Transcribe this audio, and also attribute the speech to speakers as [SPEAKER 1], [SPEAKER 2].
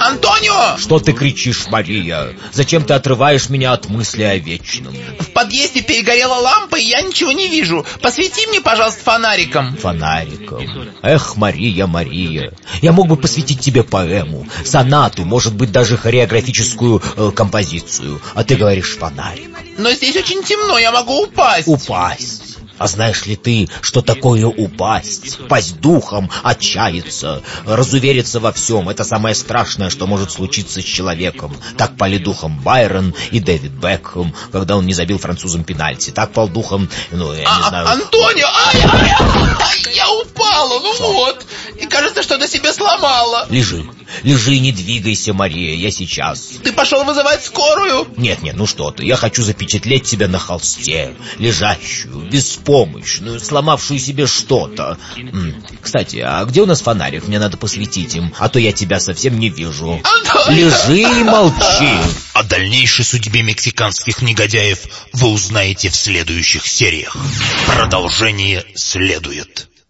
[SPEAKER 1] Антонио!
[SPEAKER 2] Что ты кричишь, Мария? Зачем ты отрываешь меня от мысли о вечном?
[SPEAKER 1] В подъезде перегорела лампа, и я ничего не вижу. Посвети мне, пожалуйста, фонариком.
[SPEAKER 2] Фонариком. Эх, Мария, Мария. Я мог бы посвятить тебе поэму, сонату, может быть, даже хореографическую э, композицию. А ты говоришь фонарик.
[SPEAKER 1] Но здесь очень темно, я могу упасть.
[SPEAKER 2] Упасть. А знаешь ли ты, что такое упасть? Пасть духом, отчаяться, разувериться во всем. Это самое страшное, что может случиться с человеком. Так пали духом Байрон и Дэвид Бекхэм, когда он не забил французам пенальти. Так пал духом, ну, я
[SPEAKER 1] А-
[SPEAKER 2] не знаю...
[SPEAKER 1] Антонио! Ай, ай, ай, я упала, ну вот. Кажется, что-то себе сломала.
[SPEAKER 2] Лежи, лежи, не двигайся, Мария, я сейчас.
[SPEAKER 1] Ты пошел вызывать скорую?
[SPEAKER 2] Нет, нет, ну что ты, я хочу запечатлеть тебя на холсте, лежащую, беспомощную, сломавшую себе что-то. Кстати, а где у нас фонарик? Мне надо посветить им, а то я тебя совсем не вижу. Лежи и молчи.
[SPEAKER 3] О дальнейшей судьбе мексиканских негодяев вы узнаете в следующих сериях. Продолжение следует.